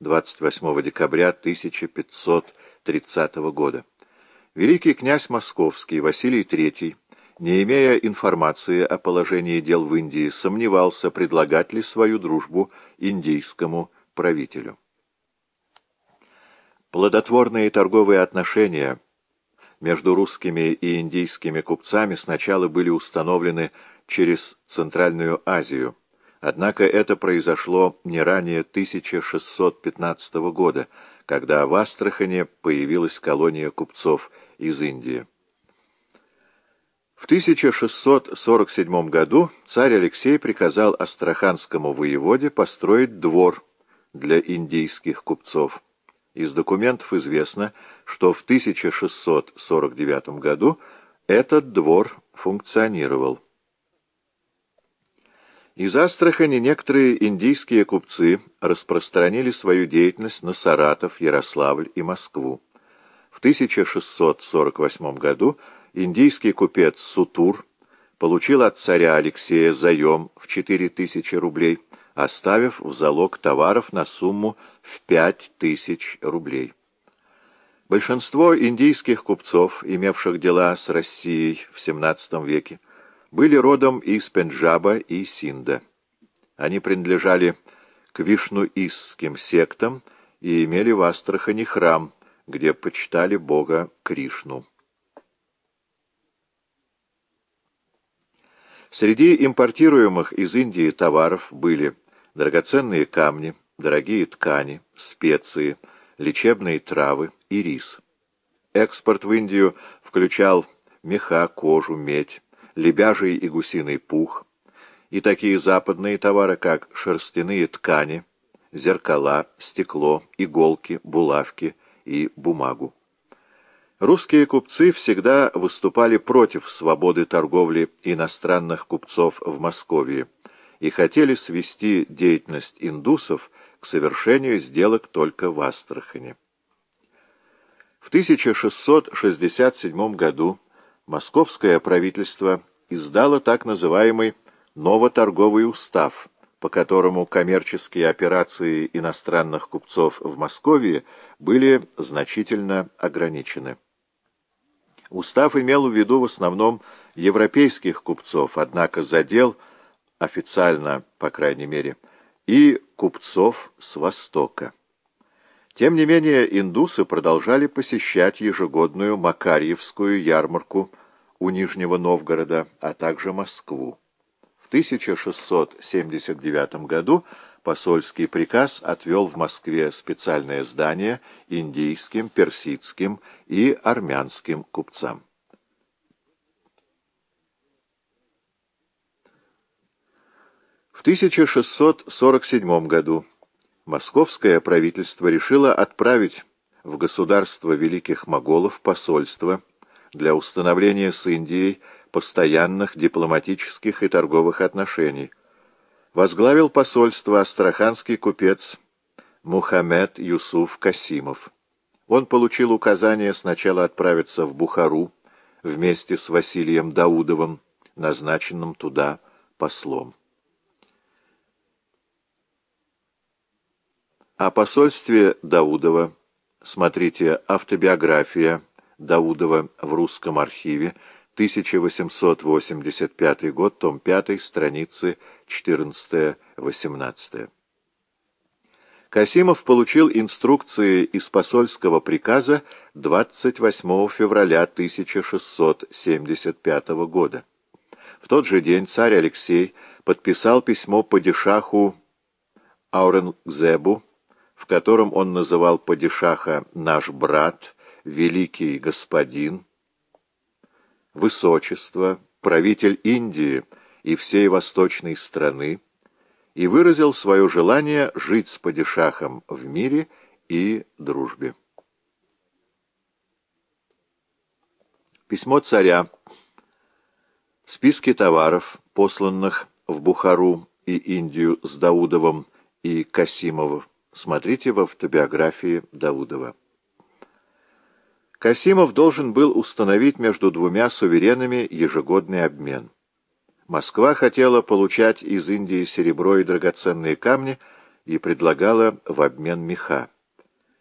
28 декабря 1530 года. Великий князь Московский Василий III, не имея информации о положении дел в Индии, сомневался, предлагать ли свою дружбу индийскому правителю. Плодотворные торговые отношения между русскими и индийскими купцами сначала были установлены через Центральную Азию, Однако это произошло не ранее 1615 года, когда в Астрахане появилась колония купцов из Индии. В 1647 году царь Алексей приказал астраханскому воеводе построить двор для индийских купцов. Из документов известно, что в 1649 году этот двор функционировал. Из Астрахани некоторые индийские купцы распространили свою деятельность на Саратов, Ярославль и Москву. В 1648 году индийский купец Сутур получил от царя Алексея заем в 4000 рублей, оставив в залог товаров на сумму в 5000 рублей. Большинство индийских купцов, имевших дела с Россией в XVII веке, были родом из Пенджаба и Синда. Они принадлежали к вишнуистским сектам и имели в Астрахани храм, где почитали бога Кришну. Среди импортируемых из Индии товаров были драгоценные камни, дорогие ткани, специи, лечебные травы и рис. Экспорт в Индию включал меха, кожу, медь, лебяжий и гусиный пух, и такие западные товары, как шерстяные ткани, зеркала, стекло, иголки, булавки и бумагу. Русские купцы всегда выступали против свободы торговли иностранных купцов в Москве и хотели свести деятельность индусов к совершению сделок только в Астрахани. В 1667 году московское правительство издало так называемый «Новоторговый устав», по которому коммерческие операции иностранных купцов в Москве были значительно ограничены. Устав имел в виду в основном европейских купцов, однако задел, официально, по крайней мере, и купцов с Востока. Тем не менее, индусы продолжали посещать ежегодную Макарьевскую ярмарку у Нижнего Новгорода, а также Москву. В 1679 году посольский приказ отвел в Москве специальное здание индийским, персидским и армянским купцам. В 1647 году московское правительство решило отправить в государство великих моголов посольство для установления с Индией постоянных дипломатических и торговых отношений. Возглавил посольство астраханский купец Мухаммед Юсуф Касимов. Он получил указание сначала отправиться в Бухару вместе с Василием Даудовым, назначенным туда послом. О посольстве Даудова смотрите «Автобиография» Даудова в русском архиве, 1885 год, том 5, страницы 14-18. Касимов получил инструкции из посольского приказа 28 февраля 1675 года. В тот же день царь Алексей подписал письмо падишаху Ауренгзебу, в котором он называл падишаха «наш брат», «великий господин», «высочество», «правитель Индии» и всей восточной страны, и выразил свое желание жить с падишахом в мире и дружбе. Письмо царя. Списки товаров, посланных в Бухару и Индию с Даудовым и Касимовым, Смотрите в автобиографии Даудова. Касимов должен был установить между двумя суверенами ежегодный обмен. Москва хотела получать из Индии серебро и драгоценные камни и предлагала в обмен меха.